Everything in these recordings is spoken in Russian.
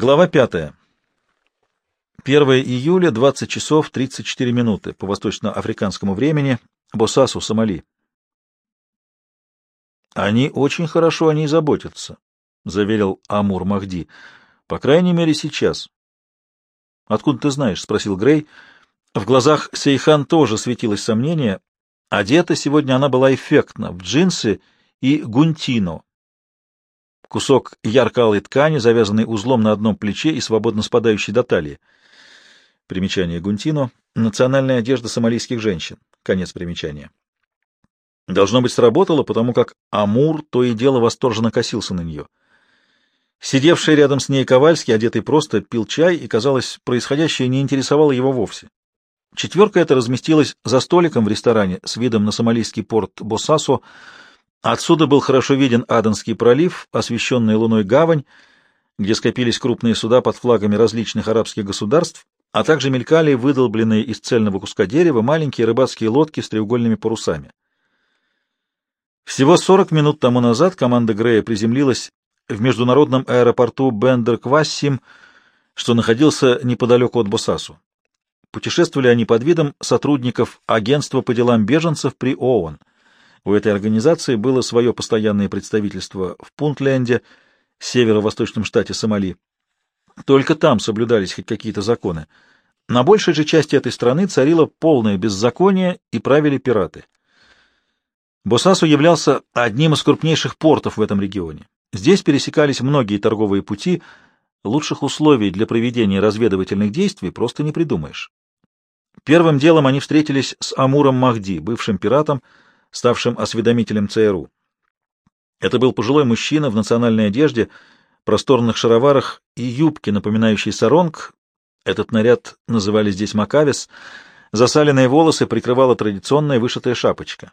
Глава 5. 1 июля, 20 часов 34 минуты по восточноафриканскому времени, Босасу, Сомали. «Они очень хорошо о ней заботятся», — заверил Амур Махди. «По крайней мере, сейчас». «Откуда ты знаешь?» — спросил Грей. В глазах Сейхан тоже светилось сомнение. Одета сегодня она была эффектно, в джинсы и гунтино, кусок ярко-алой ткани, завязанный узлом на одном плече и свободно спадающий до талии. Примечание Гунтино — национальная одежда сомалийских женщин. Конец примечания. Должно быть, сработало, потому как Амур то и дело восторженно косился на нее. Сидевший рядом с ней Ковальский, одетый просто, пил чай, и, казалось, происходящее не интересовало его вовсе. Четверка эта разместилась за столиком в ресторане с видом на сомалийский порт Босасо, Отсюда был хорошо виден Аденский пролив, освещенная луной гавань, где скопились крупные суда под флагами различных арабских государств, а также мелькали выдолбленные из цельного куска дерева маленькие рыбацкие лодки с треугольными парусами. Всего 40 минут тому назад команда Грея приземлилась в международном аэропорту Бендер-Квассим, что находился неподалеку от Босасу. Путешествовали они под видом сотрудников Агентства по делам беженцев при ООН — у этой организации было свое постоянное представительство в Пунтленде, северо-восточном штате Сомали. Только там соблюдались хоть какие-то законы. На большей же части этой страны царило полное беззаконие и правили пираты. Босасу являлся одним из крупнейших портов в этом регионе. Здесь пересекались многие торговые пути, лучших условий для проведения разведывательных действий просто не придумаешь. Первым делом они встретились с Амуром Махди, бывшим пиратом, ставшим осведомителем ЦРУ. Это был пожилой мужчина в национальной одежде, просторных шароварах и юбке, напоминающей саронг. Этот наряд называли здесь макавис. Засаленные волосы прикрывала традиционная вышитая шапочка.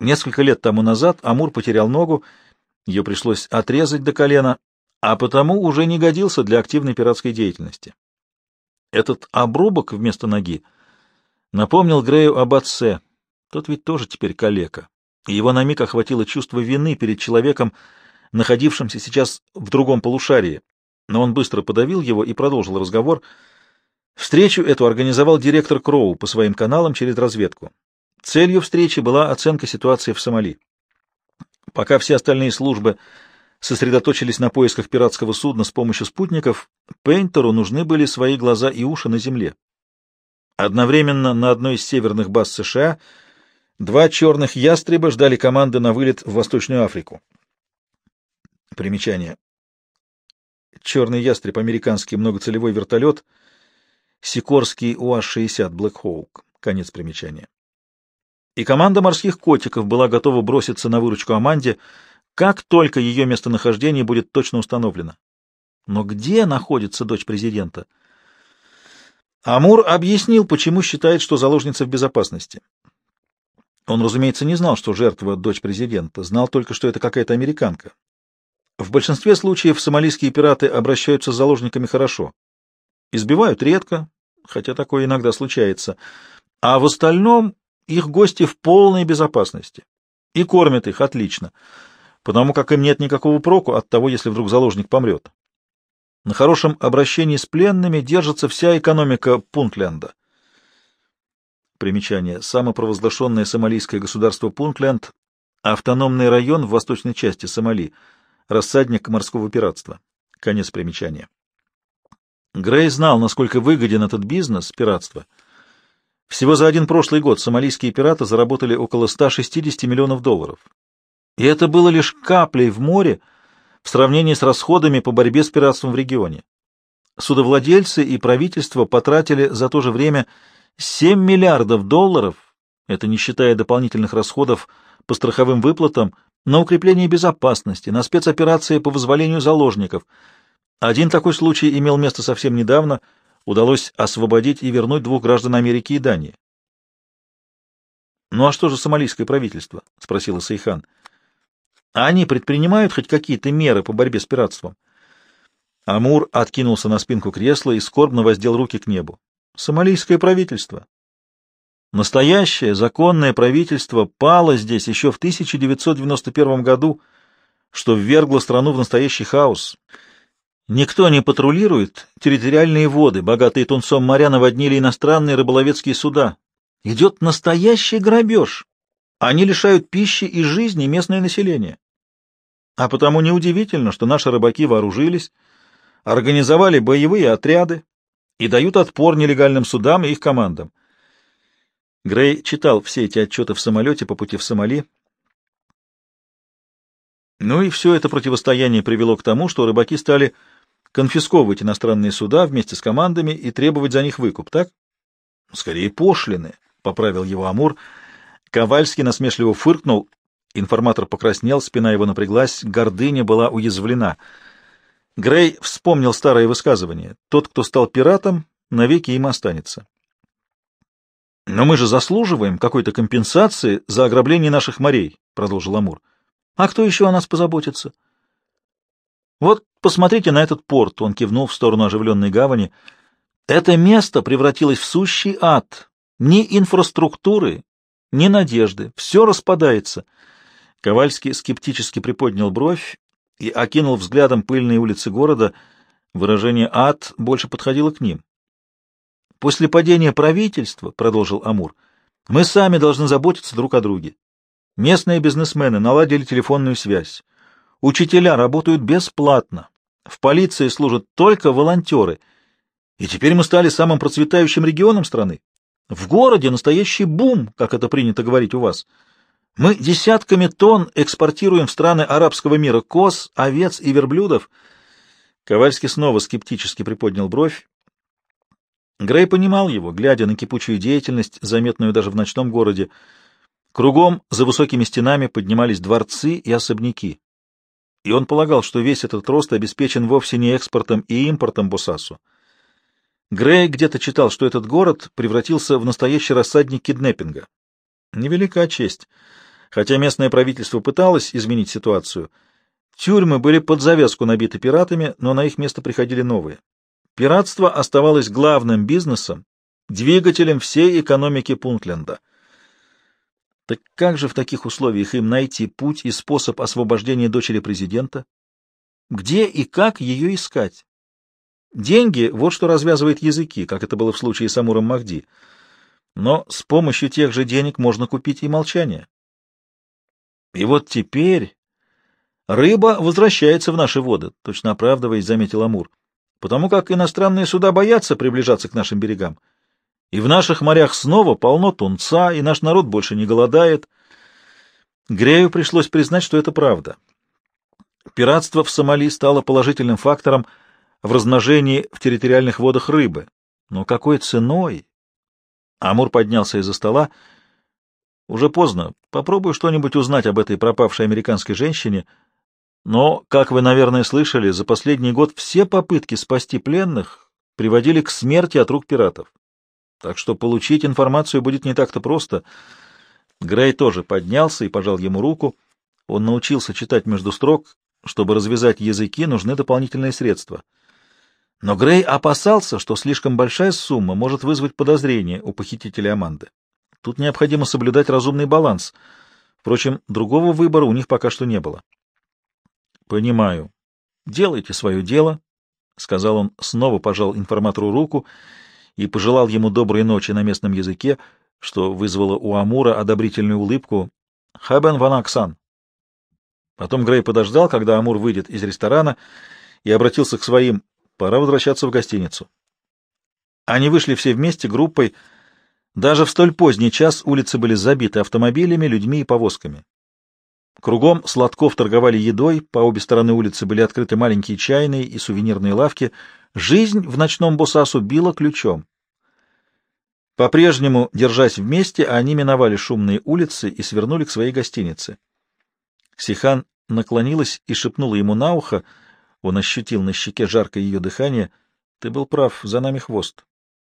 Несколько лет тому назад Амур потерял ногу, ее пришлось отрезать до колена, а потому уже не годился для активной пиратской деятельности. Этот обрубок вместо ноги напомнил Грею об отце, тот ведь тоже теперь калека. И его на миг охватило чувство вины перед человеком, находившимся сейчас в другом полушарии. Но он быстро подавил его и продолжил разговор. Встречу эту организовал директор Кроу по своим каналам через разведку. Целью встречи была оценка ситуации в Сомали. Пока все остальные службы сосредоточились на поисках пиратского судна с помощью спутников, Пейнтеру нужны были свои глаза и уши на земле. Одновременно на одной из северных баз США — Два черных ястреба ждали команды на вылет в Восточную Африку. Примечание. Черный ястреб — американский многоцелевой вертолет, Сикорский УАЗ-60 Black Hawk. Конец примечания. И команда морских котиков была готова броситься на выручку Аманде, как только ее местонахождение будет точно установлено. Но где находится дочь президента? Амур объяснил, почему считает, что заложница в безопасности. Он, разумеется, не знал, что жертва — дочь президента, знал только, что это какая-то американка. В большинстве случаев сомалийские пираты обращаются с заложниками хорошо. Избивают редко, хотя такое иногда случается, а в остальном их гости в полной безопасности и кормят их отлично, потому как им нет никакого проку от того, если вдруг заложник помрет. На хорошем обращении с пленными держится вся экономика Пунтленда. Примечание. Самопровозглашенное сомалийское государство Пунтленд — автономный район в восточной части Сомали, рассадник морского пиратства. Конец примечания. Грей знал, насколько выгоден этот бизнес, пиратство. Всего за один прошлый год сомалийские пираты заработали около 160 миллионов долларов. И это было лишь каплей в море в сравнении с расходами по борьбе с пиратством в регионе. Судовладельцы и правительство потратили за то же время 7 миллиардов долларов, это не считая дополнительных расходов по страховым выплатам, на укрепление безопасности, на спецоперации по вызволению заложников. Один такой случай имел место совсем недавно, удалось освободить и вернуть двух граждан Америки и Дании. «Ну а что же сомалийское правительство?» — спросила Сейхан. «А они предпринимают хоть какие-то меры по борьбе с пиратством?» Амур откинулся на спинку кресла и скорбно воздел руки к небу сомалийское правительство. Настоящее законное правительство пало здесь еще в 1991 году, что ввергло страну в настоящий хаос. Никто не патрулирует территориальные воды, богатые тунцом моря наводнили иностранные рыболовецкие суда. Идет настоящий грабеж. Они лишают пищи и жизни местное население. А потому неудивительно, что наши рыбаки вооружились, организовали боевые отряды и дают отпор нелегальным судам и их командам. Грей читал все эти отчеты в самолете по пути в Сомали. Ну и все это противостояние привело к тому, что рыбаки стали конфисковывать иностранные суда вместе с командами и требовать за них выкуп, так? Скорее пошлины, — поправил его Амур. Ковальский насмешливо фыркнул. Информатор покраснел, спина его напряглась, гордыня была уязвлена. Грей вспомнил старое высказывание. Тот, кто стал пиратом, навеки им останется. «Но мы же заслуживаем какой-то компенсации за ограбление наших морей», — продолжил Амур. «А кто еще о нас позаботится?» «Вот посмотрите на этот порт», — он кивнул в сторону оживленной гавани. «Это место превратилось в сущий ад. Ни инфраструктуры, ни надежды. Все распадается». Ковальский скептически приподнял бровь и окинул взглядом пыльные улицы города. Выражение «ад» больше подходило к ним. После падения правительства, — продолжил Амур, — мы сами должны заботиться друг о друге. Местные бизнесмены наладили телефонную связь. Учителя работают бесплатно. В полиции служат только волонтеры. И теперь мы стали самым процветающим регионом страны. В городе настоящий бум, как это принято говорить у вас. Мы десятками тонн экспортируем в страны арабского мира коз, овец и верблюдов. Ковальский снова скептически приподнял бровь. Грей понимал его, глядя на кипучую деятельность, заметную даже в ночном городе. Кругом за высокими стенами поднимались дворцы и особняки. И он полагал, что весь этот рост обеспечен вовсе не экспортом и импортом Босасу. Грей где-то читал, что этот город превратился в настоящий рассадник киднеппинга. Невелика честь. Хотя местное правительство пыталось изменить ситуацию, тюрьмы были под завязку набиты пиратами, но на их место приходили новые. Пиратство оставалось главным бизнесом, двигателем всей экономики Пунтленда. Так как же в таких условиях им найти путь и способ освобождения дочери президента? Где и как ее искать? Деньги — вот что развязывает языки, как это было в случае с Амуром Махди. Но с помощью тех же денег можно купить и молчание. И вот теперь рыба возвращается в наши воды, точно оправдываясь, заметил Амур потому как иностранные суда боятся приближаться к нашим берегам. И в наших морях снова полно тунца, и наш народ больше не голодает. Грею пришлось признать, что это правда. Пиратство в Сомали стало положительным фактором в размножении в территориальных водах рыбы. Но какой ценой? Амур поднялся из-за стола. Уже поздно. Попробую что-нибудь узнать об этой пропавшей американской женщине — но, как вы, наверное, слышали, за последний год все попытки спасти пленных приводили к смерти от рук пиратов. Так что получить информацию будет не так-то просто. Грей тоже поднялся и пожал ему руку. Он научился читать между строк. Чтобы развязать языки, нужны дополнительные средства. Но Грей опасался, что слишком большая сумма может вызвать подозрение у похитителя Аманды. Тут необходимо соблюдать разумный баланс. Впрочем, другого выбора у них пока что не было. Понимаю. Делайте свое дело, — сказал он, снова пожал информатору руку и пожелал ему доброй ночи на местном языке, что вызвало у Амура одобрительную улыбку. «Хабен ван Аксан». Потом Грей подождал, когда Амур выйдет из ресторана, и обратился к своим. Пора возвращаться в гостиницу. Они вышли все вместе, группой. Даже в столь поздний час улицы были забиты автомобилями, людьми и повозками. Кругом сладков торговали едой, по обе стороны улицы были открыты маленькие чайные и сувенирные лавки. Жизнь в ночном Бусасу била ключом. По-прежнему, держась вместе, они миновали шумные улицы и свернули к своей гостинице. Сихан наклонилась и шепнула ему на ухо, он ощутил на щеке жаркое ее дыхание. «Ты был прав, за нами хвост».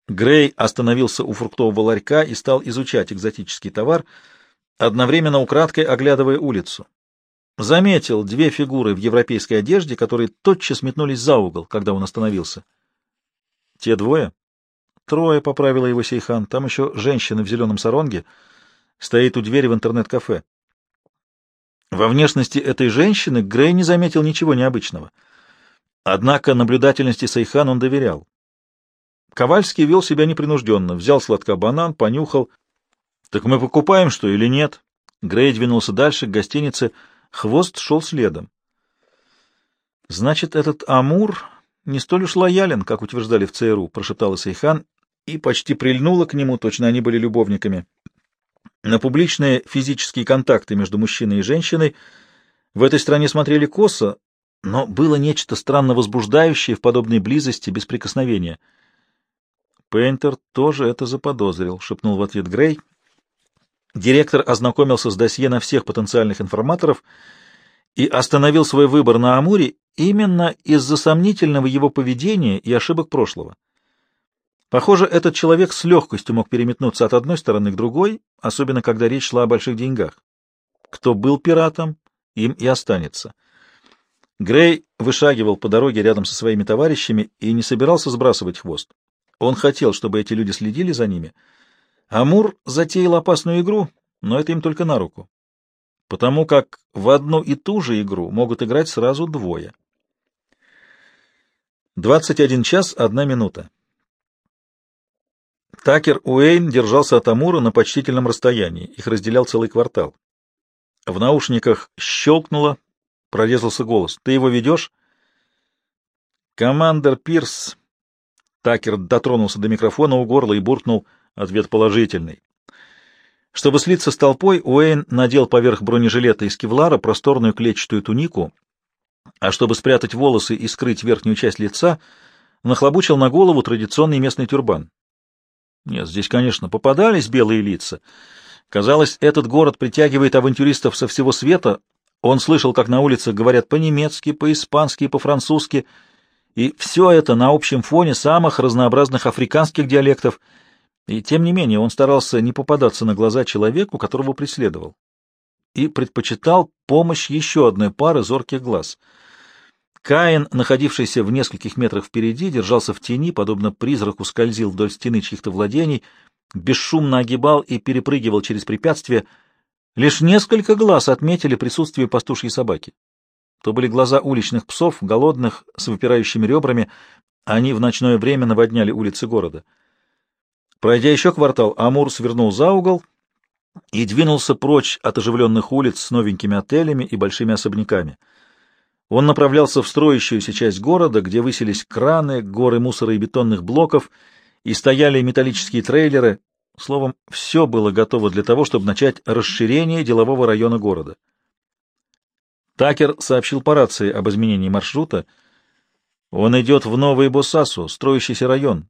Грей остановился у фруктового ларька и стал изучать экзотический товар — одновременно украдкой оглядывая улицу. Заметил две фигуры в европейской одежде, которые тотчас метнулись за угол, когда он остановился. Те двое? Трое, поправила его Сейхан. Там еще женщина в зеленом саронге стоит у двери в интернет-кафе. Во внешности этой женщины Грей не заметил ничего необычного. Однако наблюдательности Сайхан он доверял. Ковальский вел себя непринужденно, взял с лотка банан, понюхал. «Так мы покупаем что или нет?» Грей двинулся дальше, к гостинице. Хвост шел следом. «Значит, этот Амур не столь уж лоялен, как утверждали в ЦРУ», — прошептала Сейхан и почти прильнула к нему, точно они были любовниками. На публичные физические контакты между мужчиной и женщиной в этой стране смотрели косо, но было нечто странно возбуждающее в подобной близости без прикосновения. Пейнтер тоже это заподозрил, — шепнул в ответ Грей. Директор ознакомился с досье на всех потенциальных информаторов и остановил свой выбор на Амуре именно из-за сомнительного его поведения и ошибок прошлого. Похоже, этот человек с легкостью мог переметнуться от одной стороны к другой, особенно когда речь шла о больших деньгах. Кто был пиратом, им и останется. Грей вышагивал по дороге рядом со своими товарищами и не собирался сбрасывать хвост. Он хотел, чтобы эти люди следили за ними. Амур затеял опасную игру, но это им только на руку. Потому как в одну и ту же игру могут играть сразу двое. 21 час, одна минута. Такер Уэйн держался от Амура на почтительном расстоянии, их разделял целый квартал. В наушниках щелкнуло, прорезался голос. «Ты его ведешь?» «Командер Пирс...» Такер дотронулся до микрофона у горла и буркнул ответ положительный. Чтобы слиться с толпой, Уэйн надел поверх бронежилета из кевлара просторную клетчатую тунику, а чтобы спрятать волосы и скрыть верхнюю часть лица, нахлобучил на голову традиционный местный тюрбан. Нет, здесь, конечно, попадались белые лица. Казалось, этот город притягивает авантюристов со всего света. Он слышал, как на улице говорят по-немецки, по-испански и по-французски, и все это на общем фоне самых разнообразных африканских диалектов. И тем не менее он старался не попадаться на глаза человеку, которого преследовал, и предпочитал помощь еще одной пары зорких глаз — Каин, находившийся в нескольких метрах впереди, держался в тени, подобно призраку скользил вдоль стены чьих-то владений, бесшумно огибал и перепрыгивал через препятствия. Лишь несколько глаз отметили присутствие пастушьей собаки. То были глаза уличных псов, голодных, с выпирающими ребрами. Они в ночное время наводняли улицы города. Пройдя еще квартал, Амур свернул за угол и двинулся прочь от оживленных улиц с новенькими отелями и большими особняками — он направлялся в строящуюся часть города, где высились краны, горы мусора и бетонных блоков, и стояли металлические трейлеры. Словом, все было готово для того, чтобы начать расширение делового района города. Такер сообщил по рации об изменении маршрута. Он идет в Новый Босасу, строящийся район,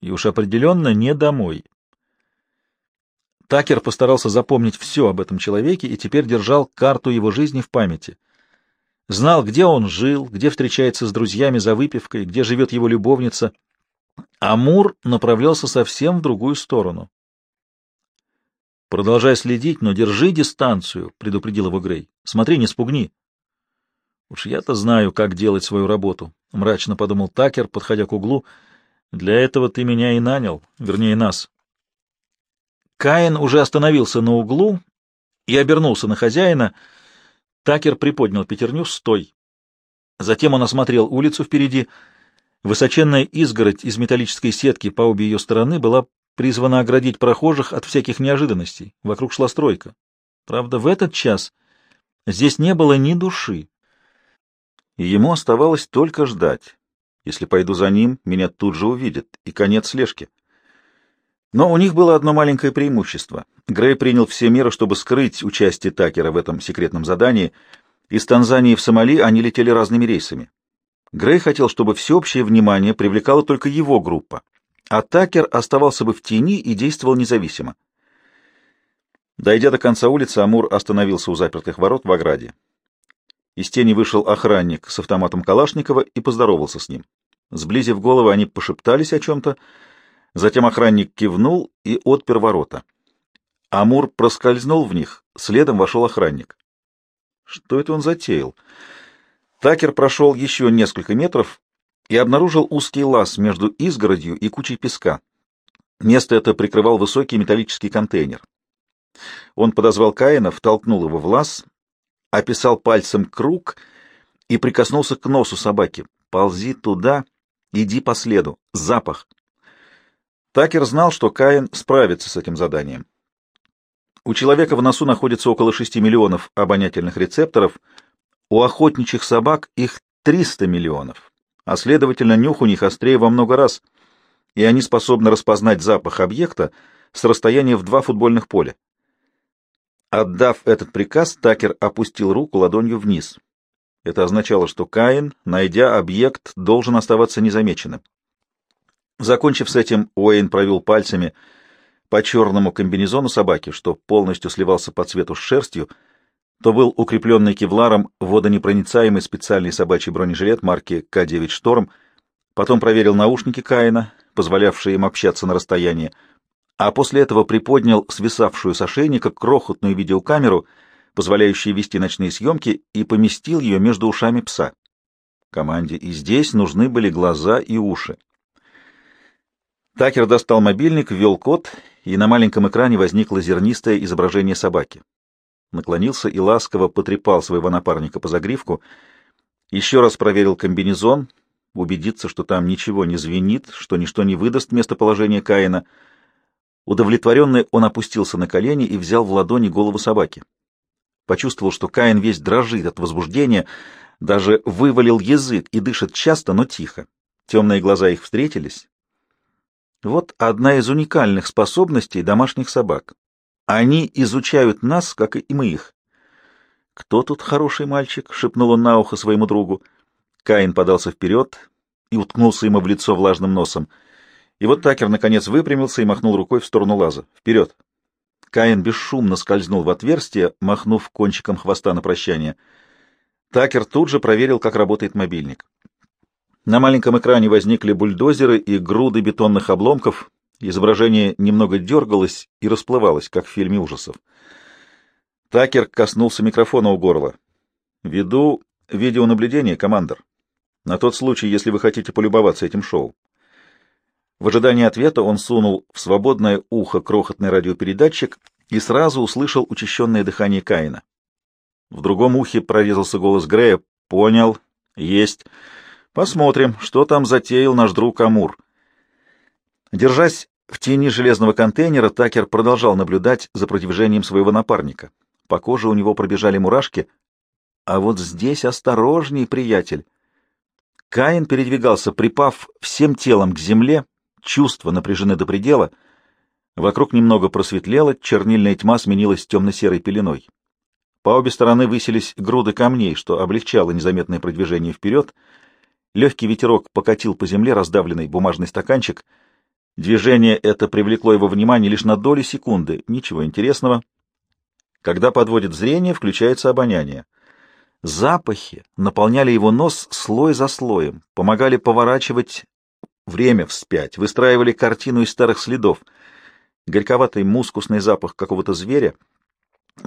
и уж определенно не домой. Такер постарался запомнить все об этом человеке и теперь держал карту его жизни в памяти знал, где он жил, где встречается с друзьями за выпивкой, где живет его любовница. Амур направлялся совсем в другую сторону. «Продолжай следить, но держи дистанцию», — предупредил его Грей. «Смотри, не спугни». «Уж я-то знаю, как делать свою работу», — мрачно подумал Такер, подходя к углу. «Для этого ты меня и нанял, вернее, нас». Каин уже остановился на углу и обернулся на хозяина — Такер приподнял пятерню «Стой!». Затем он осмотрел улицу впереди. Высоченная изгородь из металлической сетки по обе ее стороны была призвана оградить прохожих от всяких неожиданностей. Вокруг шла стройка. Правда, в этот час здесь не было ни души. И ему оставалось только ждать. Если пойду за ним, меня тут же увидят, и конец слежки. Но у них было одно маленькое преимущество. Грей принял все меры, чтобы скрыть участие Такера в этом секретном задании. Из Танзании в Сомали они летели разными рейсами. Грей хотел, чтобы всеобщее внимание привлекала только его группа, а Такер оставался бы в тени и действовал независимо. Дойдя до конца улицы, Амур остановился у запертых ворот в ограде. Из тени вышел охранник с автоматом Калашникова и поздоровался с ним. Сблизив головы, они пошептались о чем-то, Затем охранник кивнул и отпер ворота. Амур проскользнул в них, следом вошел охранник. Что это он затеял? Такер прошел еще несколько метров и обнаружил узкий лаз между изгородью и кучей песка. Место это прикрывал высокий металлический контейнер. Он подозвал Каина, втолкнул его в лаз, описал пальцем круг и прикоснулся к носу собаки. ползи туда, иди по следу. Запах. Такер знал, что Каин справится с этим заданием. У человека в носу находится около 6 миллионов обонятельных рецепторов, у охотничьих собак их 300 миллионов, а следовательно, нюх у них острее во много раз, и они способны распознать запах объекта с расстояния в два футбольных поля. Отдав этот приказ, Такер опустил руку ладонью вниз. Это означало, что Каин, найдя объект, должен оставаться незамеченным. Закончив с этим, Уэйн провел пальцами по черному комбинезону собаки, что полностью сливался по цвету с шерстью, то был укрепленный кевларом водонепроницаемый специальный собачий бронежилет марки К-9 «Шторм», потом проверил наушники Каина, позволявшие им общаться на расстоянии, а после этого приподнял свисавшую с ошейника крохотную видеокамеру, позволяющую вести ночные съемки, и поместил ее между ушами пса. Команде и здесь нужны были глаза и уши. Такер достал мобильник, ввел код, и на маленьком экране возникло зернистое изображение собаки. Наклонился и ласково потрепал своего напарника по загривку, еще раз проверил комбинезон, убедиться, что там ничего не звенит, что ничто не выдаст местоположение Каина. Удовлетворенный, он опустился на колени и взял в ладони голову собаки. Почувствовал, что Каин весь дрожит от возбуждения, даже вывалил язык и дышит часто, но тихо. Темные глаза их встретились, вот одна из уникальных способностей домашних собак. Они изучают нас, как и мы их. «Кто тут хороший мальчик?» — шепнул он на ухо своему другу. Каин подался вперед и уткнулся ему в лицо влажным носом. И вот Такер, наконец, выпрямился и махнул рукой в сторону лаза. «Вперед!» Каин бесшумно скользнул в отверстие, махнув кончиком хвоста на прощание. Такер тут же проверил, как работает мобильник. На маленьком экране возникли бульдозеры и груды бетонных обломков. Изображение немного дергалось и расплывалось, как в фильме ужасов. Такер коснулся микрофона у горла. «Веду видеонаблюдение, командор. На тот случай, если вы хотите полюбоваться этим шоу». В ожидании ответа он сунул в свободное ухо крохотный радиопередатчик и сразу услышал учащенное дыхание Каина. В другом ухе прорезался голос Грея. «Понял. Есть». Посмотрим, что там затеял наш друг Амур. Держась в тени железного контейнера, Такер продолжал наблюдать за продвижением своего напарника. По коже у него пробежали мурашки. А вот здесь осторожней, приятель. Каин передвигался, припав всем телом к земле, чувства напряжены до предела. Вокруг немного просветлело, чернильная тьма сменилась темно-серой пеленой. По обе стороны высились груды камней, что облегчало незаметное продвижение вперед — Легкий ветерок покатил по земле раздавленный бумажный стаканчик. Движение это привлекло его внимание лишь на доли секунды. Ничего интересного. Когда подводит зрение, включается обоняние. Запахи наполняли его нос слой за слоем, помогали поворачивать время вспять, выстраивали картину из старых следов. Горьковатый мускусный запах какого-то зверя,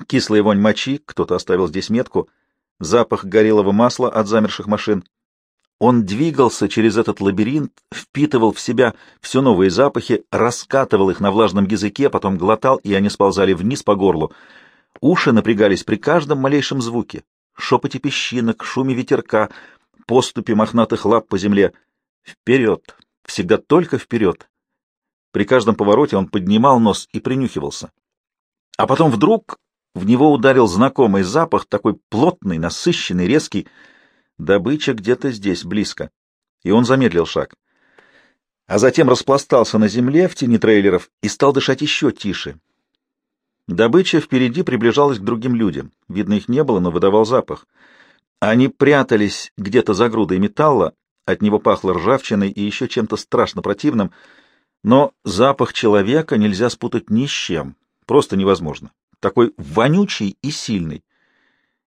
кислая вонь мочи, кто-то оставил здесь метку, запах горелого масла от замерших машин — он двигался через этот лабиринт, впитывал в себя все новые запахи, раскатывал их на влажном языке, потом глотал, и они сползали вниз по горлу. Уши напрягались при каждом малейшем звуке. Шепоте песчинок, шуме ветерка, поступе мохнатых лап по земле. Вперед! Всегда только вперед! При каждом повороте он поднимал нос и принюхивался. А потом вдруг в него ударил знакомый запах, такой плотный, насыщенный, резкий, Добыча где-то здесь, близко. И он замедлил шаг. А затем распластался на земле в тени трейлеров и стал дышать еще тише. Добыча впереди приближалась к другим людям. Видно, их не было, но выдавал запах. Они прятались где-то за грудой металла, от него пахло ржавчиной и еще чем-то страшно противным, но запах человека нельзя спутать ни с чем, просто невозможно. Такой вонючий и сильный.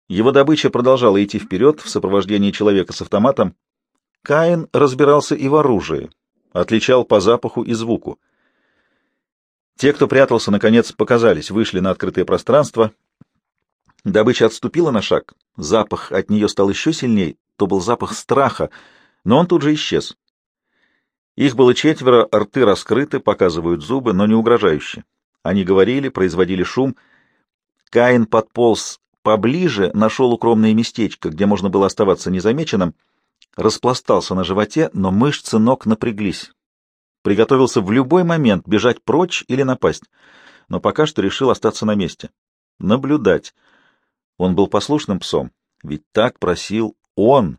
Его добыча продолжала идти вперед в сопровождении человека с автоматом. Каин разбирался и в оружии, отличал по запаху и звуку. Те, кто прятался, наконец показались, вышли на открытое пространство. Добыча отступила на шаг. Запах от нее стал еще сильней. То был запах страха, но он тут же исчез. Их было четверо, рты раскрыты, показывают зубы, но не угрожающе. Они говорили, производили шум. Каин подполз поближе нашел укромное местечко, где можно было оставаться незамеченным, распластался на животе, но мышцы ног напряглись. Приготовился в любой момент бежать прочь или напасть, но пока что решил остаться на месте. Наблюдать. Он был послушным псом, ведь так просил он.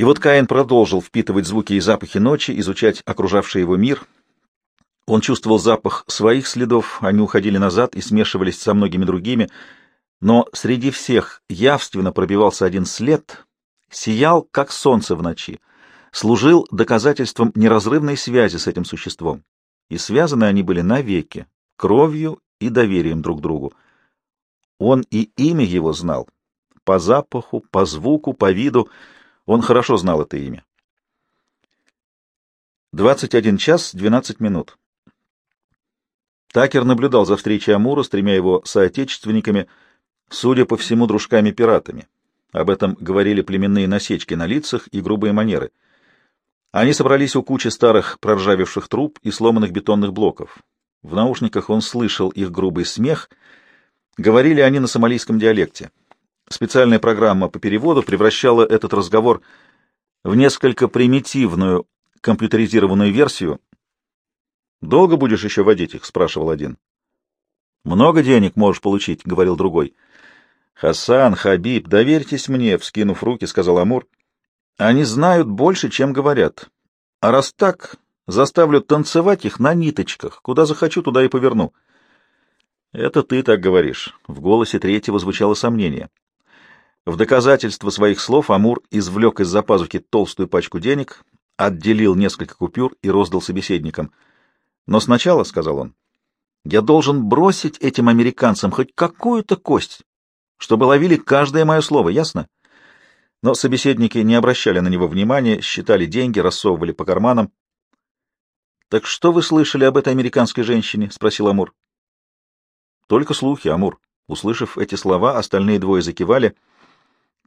И вот Каин продолжил впитывать звуки и запахи ночи, изучать окружавший его мир. Он чувствовал запах своих следов, они уходили назад и смешивались со многими другими, но среди всех явственно пробивался один след, сиял, как солнце в ночи, служил доказательством неразрывной связи с этим существом, и связаны они были навеки, кровью и доверием друг другу. Он и имя его знал, по запаху, по звуку, по виду, он хорошо знал это имя. 21 час 12 минут. Такер наблюдал за встречей Амура с тремя его соотечественниками, судя по всему, дружками-пиратами. Об этом говорили племенные насечки на лицах и грубые манеры. Они собрались у кучи старых проржавевших труб и сломанных бетонных блоков. В наушниках он слышал их грубый смех. Говорили они на сомалийском диалекте. Специальная программа по переводу превращала этот разговор в несколько примитивную компьютеризированную версию. «Долго будешь еще водить их?» — спрашивал один. «Много денег можешь получить», — говорил другой. «Хасан, Хабиб, доверьтесь мне», — вскинув руки, сказал Амур. «Они знают больше, чем говорят. А раз так, заставлю танцевать их на ниточках. Куда захочу, туда и поверну». «Это ты так говоришь». В голосе третьего звучало сомнение. В доказательство своих слов Амур извлек из-за пазухи толстую пачку денег, отделил несколько купюр и роздал собеседникам. «Но сначала», — сказал он, — «я должен бросить этим американцам хоть какую-то кость, чтобы ловили каждое мое слово, ясно? Но собеседники не обращали на него внимания, считали деньги, рассовывали по карманам. — Так что вы слышали об этой американской женщине? — спросил Амур. — Только слухи, Амур. Услышав эти слова, остальные двое закивали.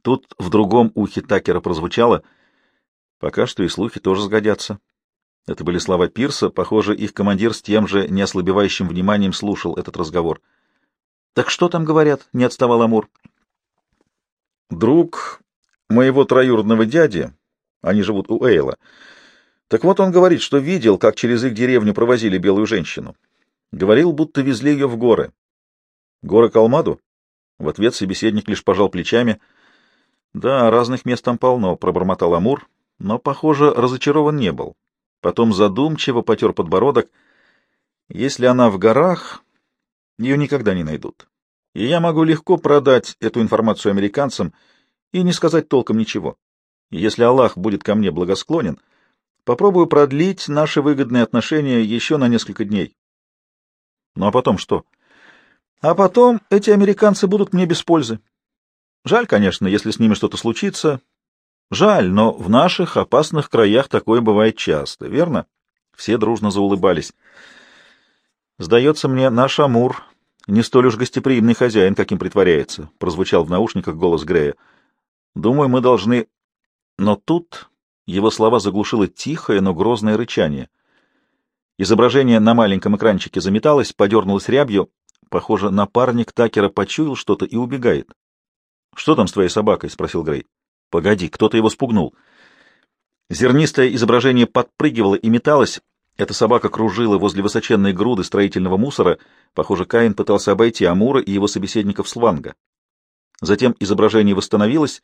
Тут в другом ухе Такера прозвучало. Пока что и слухи тоже сгодятся. Это были слова Пирса. Похоже, их командир с тем же неослабевающим вниманием слушал этот разговор. — так что там говорят? Не отставал Амур. Друг моего троюродного дяди, они живут у Эйла. Так вот он говорит, что видел, как через их деревню провозили белую женщину. Говорил, будто везли ее в горы. Горы Калмаду? В ответ собеседник лишь пожал плечами. Да, разных мест там полно, пробормотал Амур, но, похоже, разочарован не был. Потом задумчиво потер подбородок. Если она в горах, ее никогда не найдут. И я могу легко продать эту информацию американцам и не сказать толком ничего. Если Аллах будет ко мне благосклонен, попробую продлить наши выгодные отношения еще на несколько дней. Ну а потом что? А потом эти американцы будут мне без пользы. Жаль, конечно, если с ними что-то случится. Жаль, но в наших опасных краях такое бывает часто, верно? Все дружно заулыбались. Сдается мне, наш Амур не столь уж гостеприимный хозяин, каким притворяется, — прозвучал в наушниках голос Грея. Думаю, мы должны... Но тут его слова заглушило тихое, но грозное рычание. Изображение на маленьком экранчике заметалось, подернулось рябью. Похоже, напарник Такера почуял что-то и убегает. — Что там с твоей собакой? — спросил Грей. — Погоди, кто-то его спугнул. Зернистое изображение подпрыгивало и металось, эта собака кружила возле высоченной груды строительного мусора. Похоже, Каин пытался обойти Амура и его собеседников с Ванга. Затем изображение восстановилось,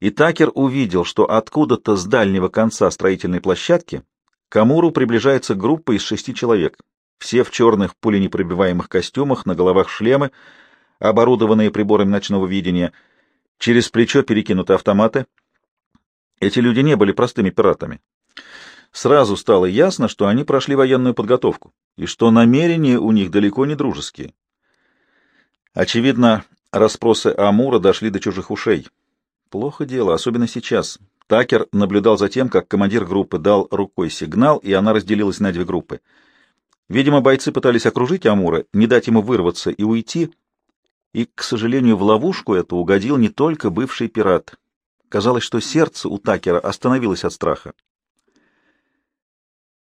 и Такер увидел, что откуда-то с дальнего конца строительной площадки к Амуру приближается группа из шести человек. Все в черных пуленепробиваемых костюмах, на головах шлемы, оборудованные приборами ночного видения. Через плечо перекинуты автоматы. Эти люди не были простыми пиратами. Сразу стало ясно, что они прошли военную подготовку и что намерения у них далеко не дружеские. Очевидно, расспросы Амура дошли до чужих ушей. Плохо дело, особенно сейчас. Такер наблюдал за тем, как командир группы дал рукой сигнал, и она разделилась на две группы. Видимо, бойцы пытались окружить Амура, не дать ему вырваться и уйти, и, к сожалению, в ловушку эту угодил не только бывший пират. Казалось, что сердце у Такера остановилось от страха.